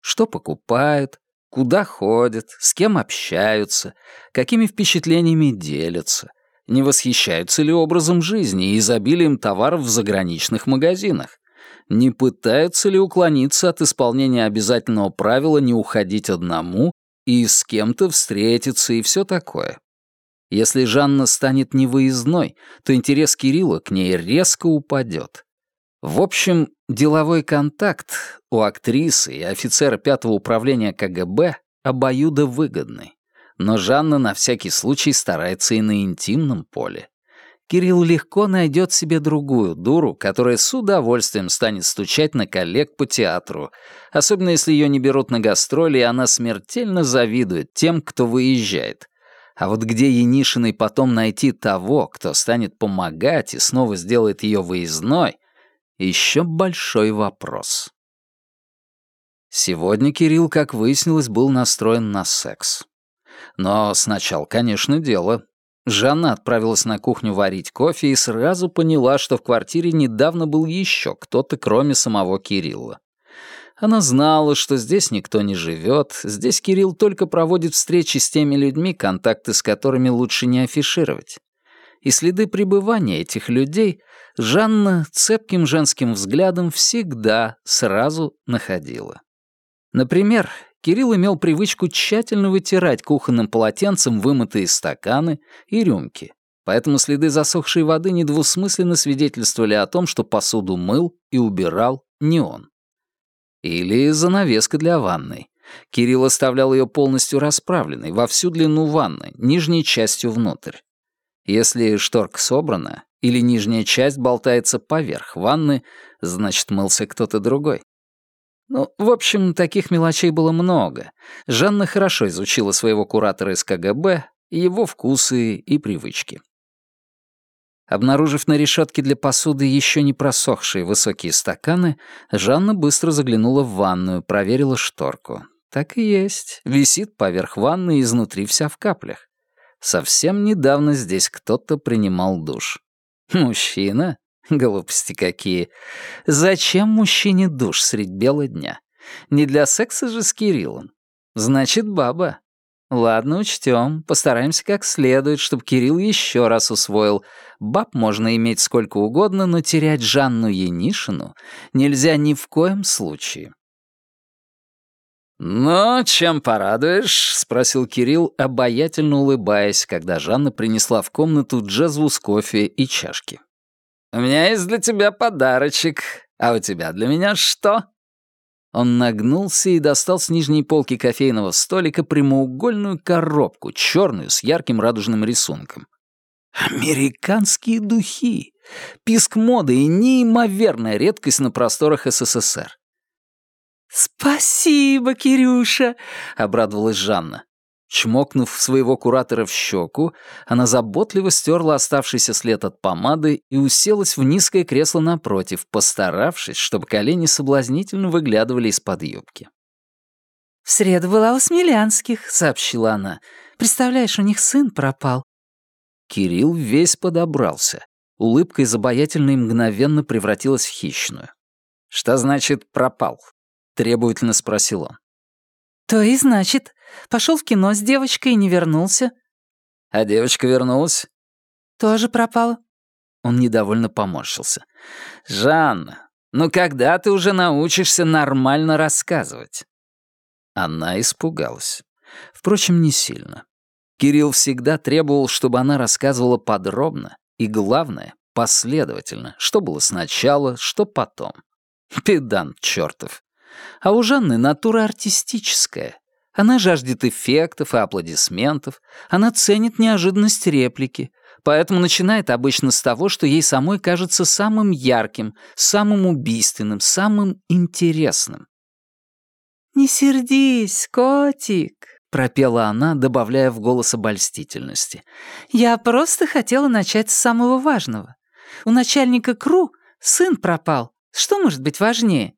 Что покупают, куда ходят, с кем общаются, какими впечатлениями делятся, не восхищаются ли образом жизни и изобилием товаров в заграничных магазинах, не пытаются ли уклониться от исполнения обязательного правила не уходить одному и с кем-то встретиться, и все такое. Если Жанна станет невыездной, то интерес Кирилла к ней резко упадет. В общем, деловой контакт у актрисы и офицера пятого управления КГБ обоюдовыгодный. Но Жанна на всякий случай старается и на интимном поле. Кирилл легко найдет себе другую дуру, которая с удовольствием станет стучать на коллег по театру, особенно если ее не берут на гастроли, и она смертельно завидует тем, кто выезжает. А вот где Енишиной потом найти того, кто станет помогать и снова сделает ее выездной, еще большой вопрос. Сегодня Кирилл, как выяснилось, был настроен на секс. Но сначала, конечно, дело. Жанна отправилась на кухню варить кофе и сразу поняла, что в квартире недавно был еще кто-то, кроме самого Кирилла. Она знала, что здесь никто не живет, здесь Кирилл только проводит встречи с теми людьми, контакты с которыми лучше не афишировать. И следы пребывания этих людей Жанна цепким женским взглядом всегда сразу находила. Например, Кирилл имел привычку тщательно вытирать кухонным полотенцем вымытые стаканы и рюмки, поэтому следы засохшей воды недвусмысленно свидетельствовали о том, что посуду мыл и убирал не он. Или занавеска для ванной. Кирилл оставлял ее полностью расправленной, во всю длину ванны, нижней частью внутрь. Если шторка собрана, или нижняя часть болтается поверх ванны, значит, мылся кто-то другой. Ну, в общем, таких мелочей было много. Жанна хорошо изучила своего куратора из КГБ, его вкусы и привычки. Обнаружив на решетке для посуды еще не просохшие высокие стаканы, Жанна быстро заглянула в ванную, проверила шторку. Так и есть, висит поверх ванны изнутри вся в каплях. Совсем недавно здесь кто-то принимал душ. Мужчина? Глупости какие. Зачем мужчине душ средь бела дня? Не для секса же с Кириллом. Значит, баба. Ладно, учтем, постараемся как следует, чтобы Кирилл еще раз усвоил. Баб можно иметь сколько угодно, но терять Жанну Енишину нельзя ни в коем случае. «Ну, чем порадуешь?» — спросил Кирилл, обаятельно улыбаясь, когда Жанна принесла в комнату джезву с кофе и чашки. «У меня есть для тебя подарочек. А у тебя для меня что?» Он нагнулся и достал с нижней полки кофейного столика прямоугольную коробку, черную, с ярким радужным рисунком. Американские духи! Писк моды и неимоверная редкость на просторах СССР. «Спасибо, Кирюша!» — обрадовалась Жанна. Чмокнув своего куратора в щеку, она заботливо стерла оставшийся след от помады и уселась в низкое кресло напротив, постаравшись, чтобы колени соблазнительно выглядывали из-под юбки. «В среду была у Смелянских», — сообщила она. «Представляешь, у них сын пропал». Кирилл весь подобрался. Улыбка из обаятельной мгновенно превратилась в хищную. «Что значит «пропал»?» — требовательно спросил он. «То и значит. Пошел в кино с девочкой и не вернулся». «А девочка вернулась?» «Тоже пропала». Он недовольно поморщился. «Жанна, ну когда ты уже научишься нормально рассказывать?» Она испугалась. Впрочем, не сильно. Кирилл всегда требовал, чтобы она рассказывала подробно и, главное, последовательно, что было сначала, что потом. Педант чертов. А у Жанны натура артистическая. Она жаждет эффектов и аплодисментов, она ценит неожиданность реплики, поэтому начинает обычно с того, что ей самой кажется самым ярким, самым убийственным, самым интересным. «Не сердись, котик», — пропела она, добавляя в голос обольстительности. «Я просто хотела начать с самого важного. У начальника КРУ сын пропал. Что может быть важнее?»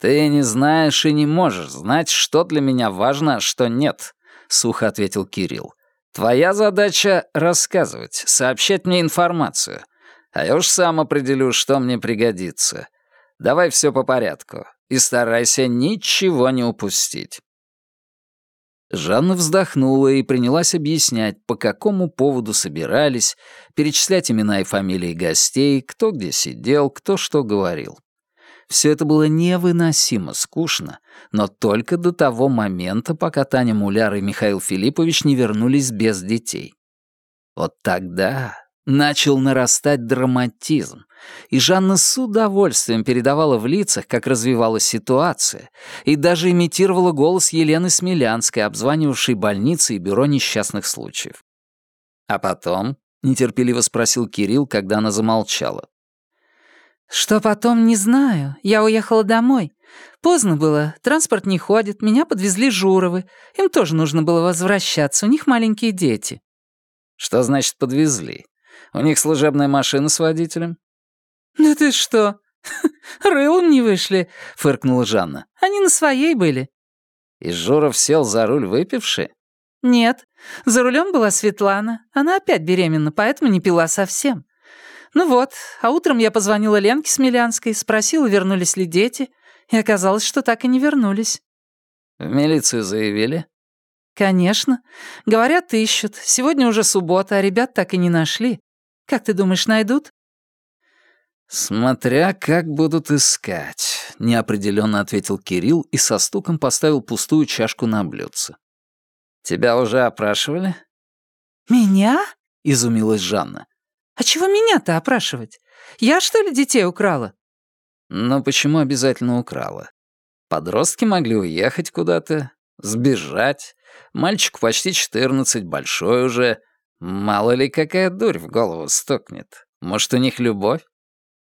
«Ты не знаешь и не можешь знать, что для меня важно, а что нет», — сухо ответил Кирилл. «Твоя задача — рассказывать, сообщать мне информацию, а я уж сам определю, что мне пригодится. Давай все по порядку и старайся ничего не упустить». Жанна вздохнула и принялась объяснять, по какому поводу собирались, перечислять имена и фамилии гостей, кто где сидел, кто что говорил. Все это было невыносимо скучно, но только до того момента, пока Таня Муляр и Михаил Филиппович не вернулись без детей. Вот тогда начал нарастать драматизм, и Жанна с удовольствием передавала в лицах, как развивалась ситуация, и даже имитировала голос Елены Смелянской, обзванивавшей больницы и бюро несчастных случаев. А потом, — нетерпеливо спросил Кирилл, когда она замолчала, «Что потом, не знаю. Я уехала домой. Поздно было, транспорт не ходит, меня подвезли Журовы. Им тоже нужно было возвращаться, у них маленькие дети». «Что значит подвезли? У них служебная машина с водителем?» «Да ты что? Рылом не вышли», — фыркнула Жанна. «Они на своей были». «И Журов сел за руль выпивший?» «Нет. За рулем была Светлана. Она опять беременна, поэтому не пила совсем. Ну вот, а утром я позвонила Ленке Смелянской, спросила, вернулись ли дети, и оказалось, что так и не вернулись. В милицию заявили? Конечно. Говорят, ищут. Сегодня уже суббота, а ребят так и не нашли. Как ты думаешь, найдут? «Смотря как будут искать», — неопределенно ответил Кирилл и со стуком поставил пустую чашку на блюдце. «Тебя уже опрашивали?» «Меня?» — изумилась Жанна. «А чего меня-то опрашивать? Я, что ли, детей украла?» «Но почему обязательно украла? Подростки могли уехать куда-то, сбежать. Мальчику почти четырнадцать, большой уже. Мало ли какая дурь в голову стукнет. Может, у них любовь?»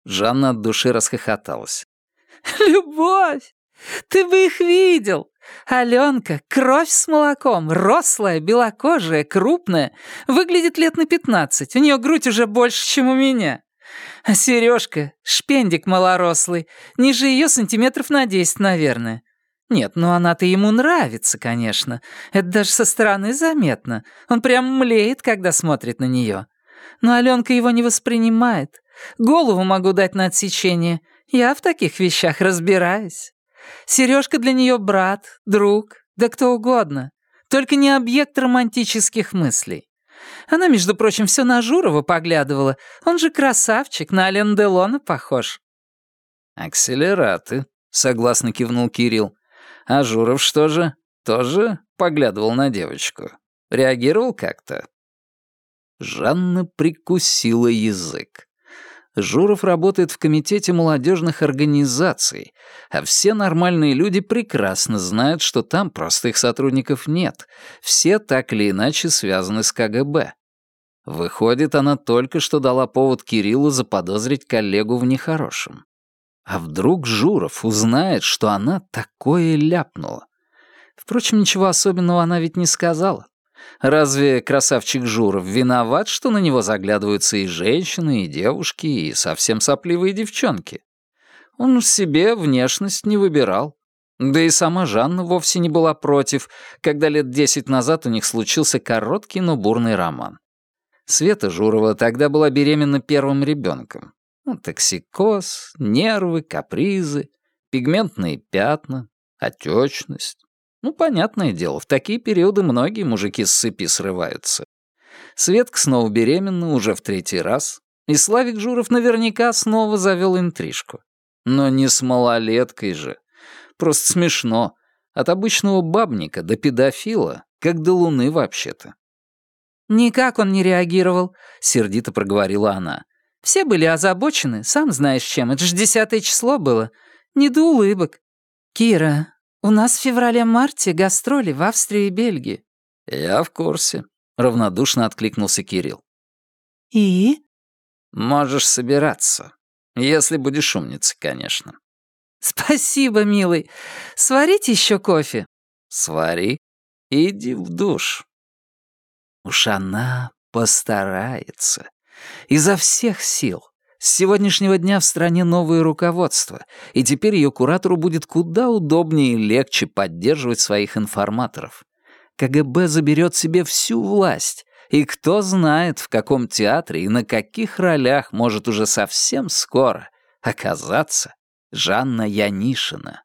Жанна от души расхохоталась. «Любовь! Ты бы их видел! Аленка, кровь с молоком, рослая, белокожая, крупная, выглядит лет на пятнадцать, у нее грудь уже больше, чем у меня. А Сережка, шпендик малорослый, ниже ее сантиметров на десять, наверное. Нет, ну она-то ему нравится, конечно. Это даже со стороны заметно. Он прям млеет, когда смотрит на нее. Но Аленка его не воспринимает. Голову могу дать на отсечение. Я в таких вещах разбираюсь. Сережка для нее брат, друг, да кто угодно. Только не объект романтических мыслей. Она, между прочим, все на Журова поглядывала. Он же красавчик, на Ален Делона похож. «Акселераты», — согласно кивнул Кирилл. «А Журов что же? Тоже поглядывал на девочку? Реагировал как-то?» Жанна прикусила язык. Журов работает в комитете молодежных организаций, а все нормальные люди прекрасно знают, что там простых сотрудников нет. Все так или иначе связаны с КГБ. Выходит, она только что дала повод Кириллу заподозрить коллегу в нехорошем. А вдруг Журов узнает, что она такое ляпнула? Впрочем, ничего особенного она ведь не сказала. Разве красавчик Журов виноват, что на него заглядываются и женщины, и девушки, и совсем сопливые девчонки? Он себе внешность не выбирал. Да и сама Жанна вовсе не была против, когда лет десять назад у них случился короткий, но бурный роман. Света Журова тогда была беременна первым ребенком. Ну, токсикоз, нервы, капризы, пигментные пятна, отечность. Ну, понятное дело, в такие периоды многие мужики с цепи срываются. Светка снова беременна, уже в третий раз, и Славик Журов наверняка снова завел интрижку. Но не с малолеткой же. Просто смешно. От обычного бабника до педофила, как до луны вообще-то. «Никак он не реагировал», — сердито проговорила она. «Все были озабочены, сам знаешь чем, это же десятое число было. Не до улыбок. Кира, у нас в феврале-марте гастроли в Австрии и Бельгии». «Я в курсе», — равнодушно откликнулся Кирилл. «И?» «Можешь собираться. Если будешь умница, конечно». «Спасибо, милый. Сварите еще кофе?» «Свари. Иди в душ». Уж она постарается. Изо всех сил. С сегодняшнего дня в стране новое руководство, и теперь ее куратору будет куда удобнее и легче поддерживать своих информаторов. КГБ заберет себе всю власть, и кто знает, в каком театре и на каких ролях может уже совсем скоро оказаться Жанна Янишина.